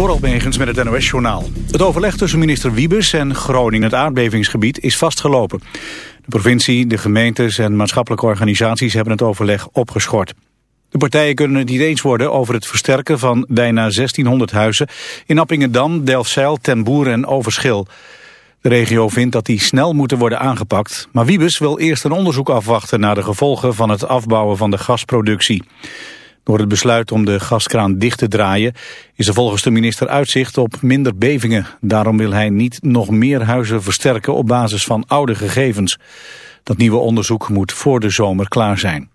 Megens met het NOS-journaal. Het overleg tussen minister Wiebes en Groningen, het aardbevingsgebied, is vastgelopen. De provincie, de gemeentes en maatschappelijke organisaties hebben het overleg opgeschort. De partijen kunnen het niet eens worden over het versterken van bijna 1600 huizen in Appingedam, Delfzijl, Ten Boer en Overschil. De regio vindt dat die snel moeten worden aangepakt, maar Wiebes wil eerst een onderzoek afwachten naar de gevolgen van het afbouwen van de gasproductie. Door het besluit om de gaskraan dicht te draaien is er volgens de minister uitzicht op minder bevingen. Daarom wil hij niet nog meer huizen versterken op basis van oude gegevens. Dat nieuwe onderzoek moet voor de zomer klaar zijn.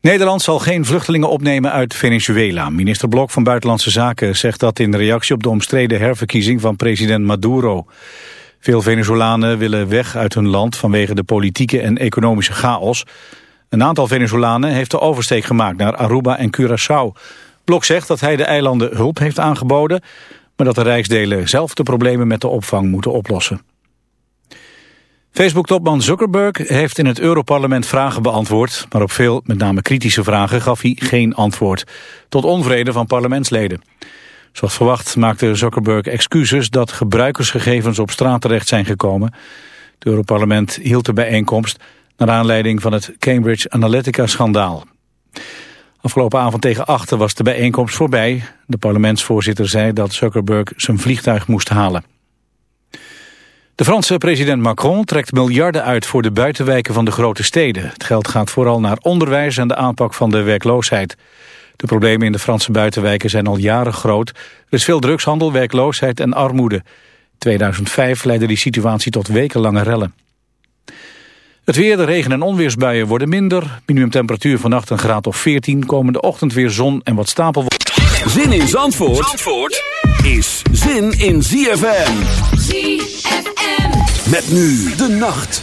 Nederland zal geen vluchtelingen opnemen uit Venezuela. Minister Blok van Buitenlandse Zaken zegt dat in reactie op de omstreden herverkiezing van president Maduro. Veel Venezolanen willen weg uit hun land vanwege de politieke en economische chaos. Een aantal Venezolanen heeft de oversteek gemaakt naar Aruba en Curaçao. Blok zegt dat hij de eilanden hulp heeft aangeboden... maar dat de rijksdelen zelf de problemen met de opvang moeten oplossen. Facebook-topman Zuckerberg heeft in het Europarlement vragen beantwoord... maar op veel, met name kritische vragen, gaf hij geen antwoord. Tot onvrede van parlementsleden. Zoals verwacht maakte Zuckerberg excuses dat gebruikersgegevens op straat terecht zijn gekomen. Het Europarlement hield de bijeenkomst naar aanleiding van het Cambridge Analytica-schandaal. Afgelopen avond tegen achter was de bijeenkomst voorbij. De parlementsvoorzitter zei dat Zuckerberg zijn vliegtuig moest halen. De Franse president Macron trekt miljarden uit voor de buitenwijken van de grote steden. Het geld gaat vooral naar onderwijs en de aanpak van de werkloosheid. De problemen in de Franse buitenwijken zijn al jaren groot. Er is veel drugshandel, werkloosheid en armoede. 2005 leidde die situatie tot wekenlange rellen. Het weer, de regen- en onweersbuien worden minder. Minimumtemperatuur vannacht een graad of 14. Komende ochtend weer zon en wat stapelwolken. Zin in Zandvoort, Zandvoort is zin in ZFM. ZFM. Met nu de nacht.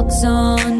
knocks on.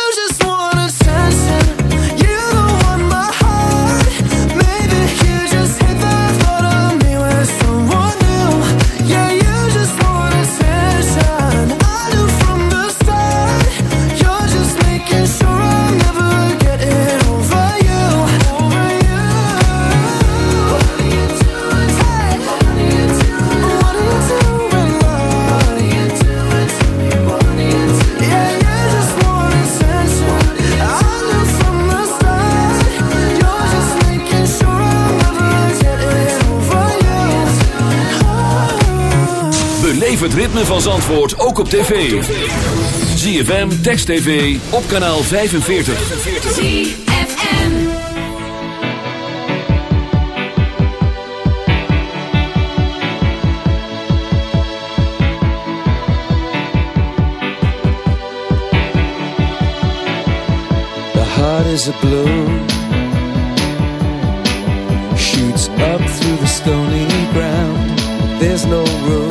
Zandvoort ook op tv. ZFM, Text TV, op kanaal 45. ZFM The heart is a bloom Shoots up through the stony ground There's no room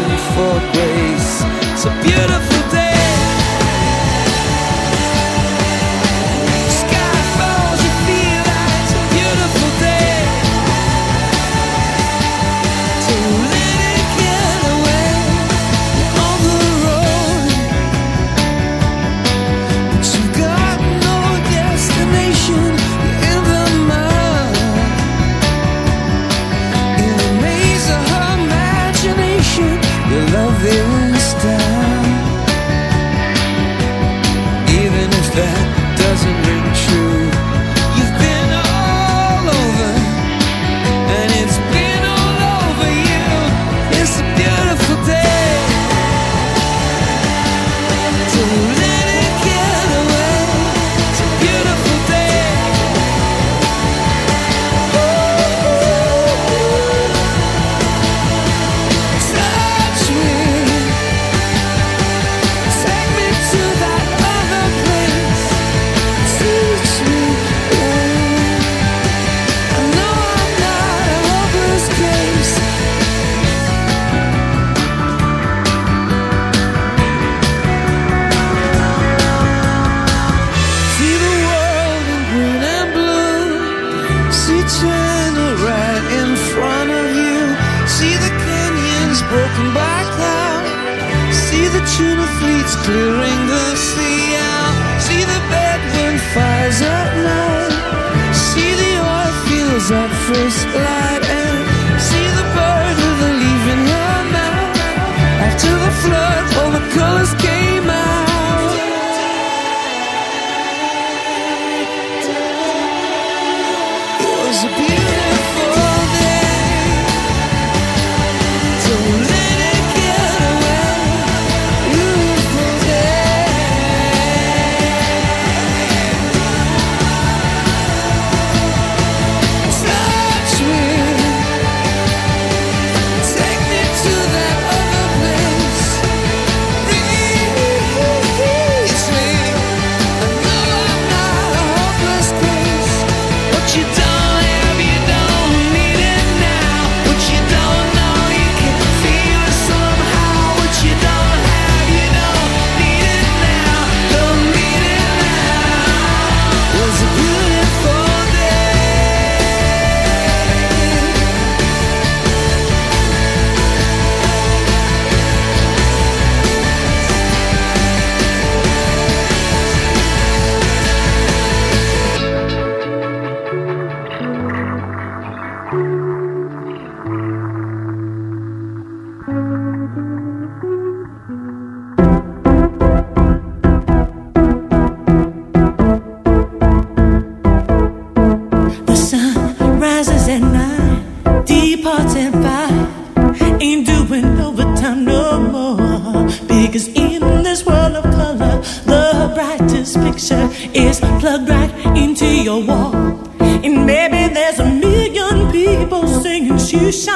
for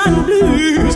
shoeshine blues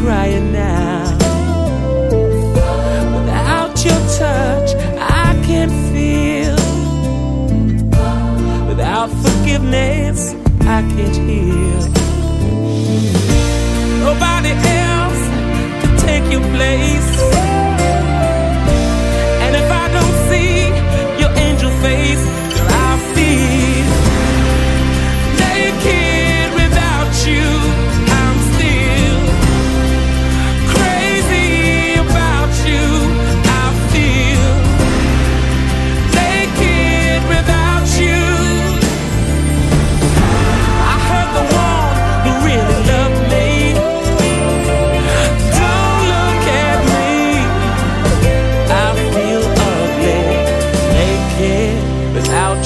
crying now. Without your touch, I can feel. Without forgiveness, I can't heal. Nobody else can take your place. And if I don't see your angel face,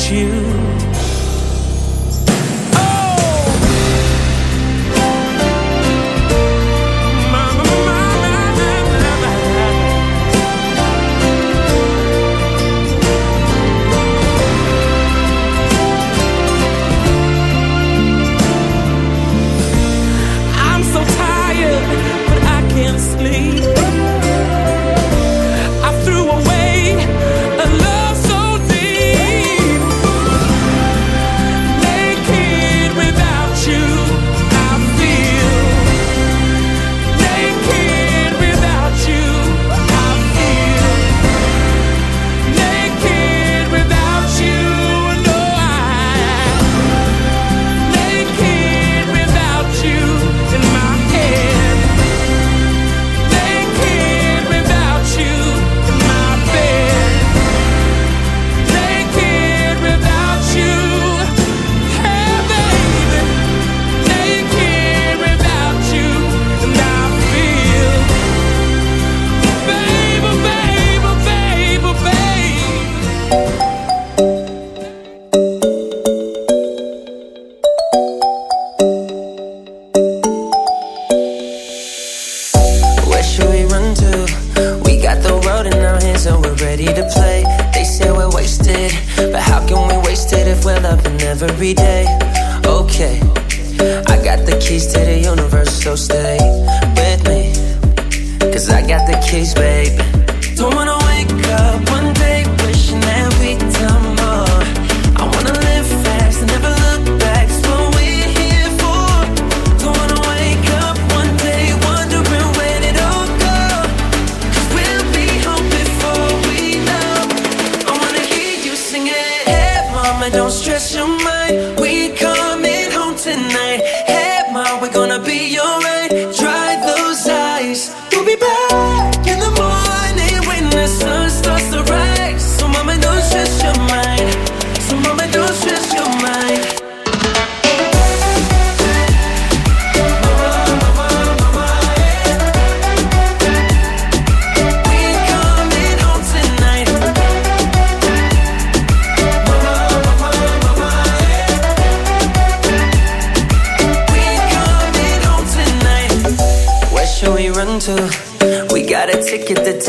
you.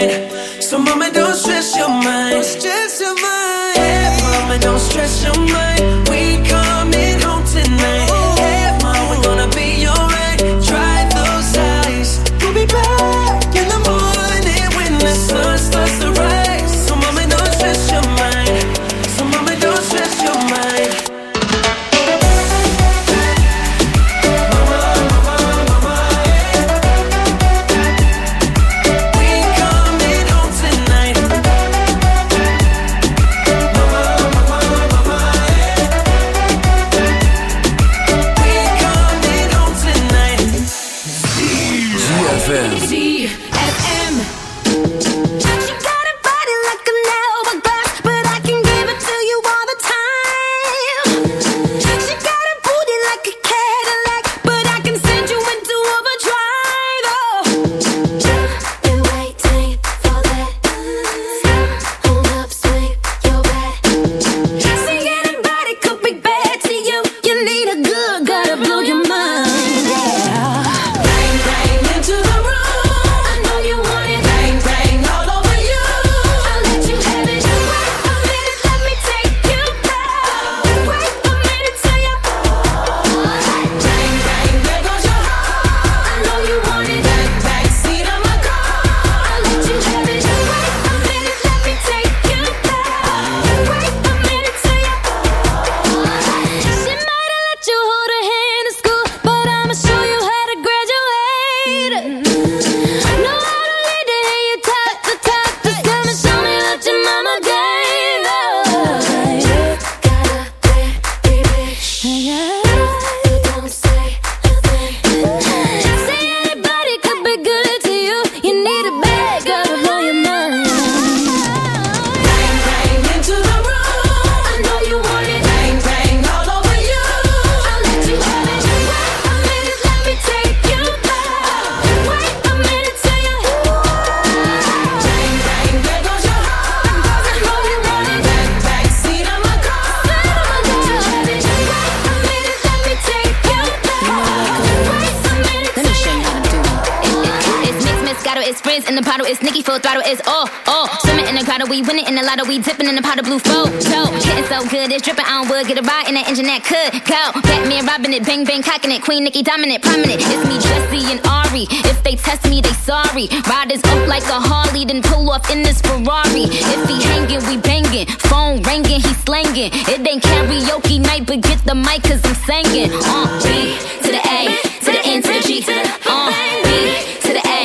mine. full throttle is oh, oh. Swimming in the grotto, we winning in the lotto, we dipping in the pot of blue flow. So, getting so good, it's dripping on wood. Get a ride in the engine that could go. Batman robbing it, bang bang cocking it. Queen Nicki dominant, prominent. It's me, Jessie and Ari. If they test me, they sorry. Riders up like a Harley, then pull off in this Ferrari. If he hanging, we banging. Phone ringing, he slanging. It ain't karaoke night, but get the mic, cause I'm singing. Uh, B to the A, to the N, to the G, uh, B to the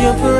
your prayer.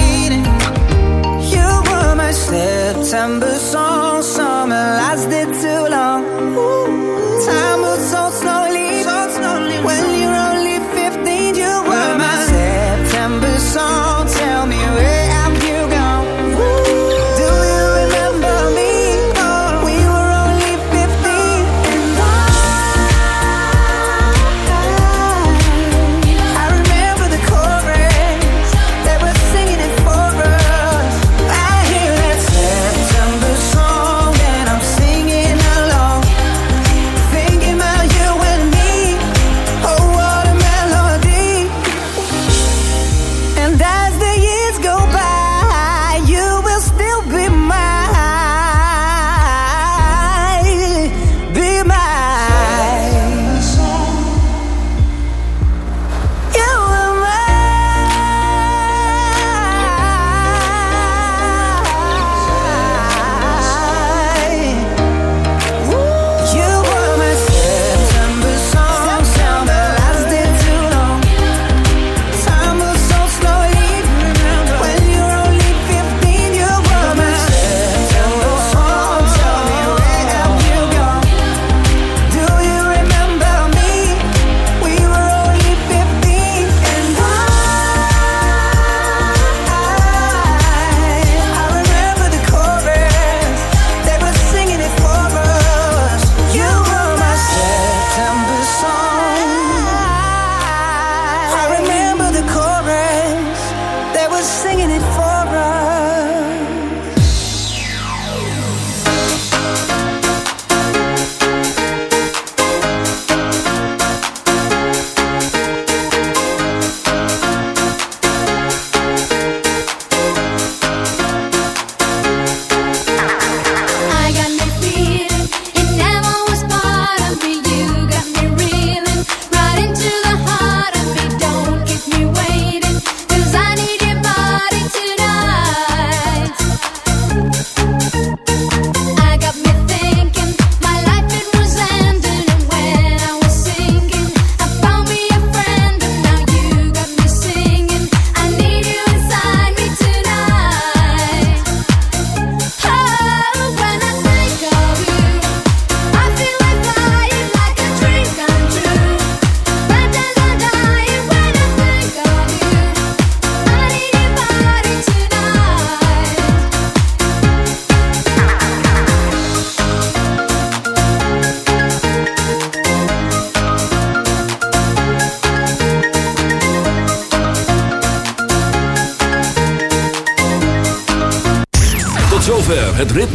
So summer lasted too long Time was so slowly. When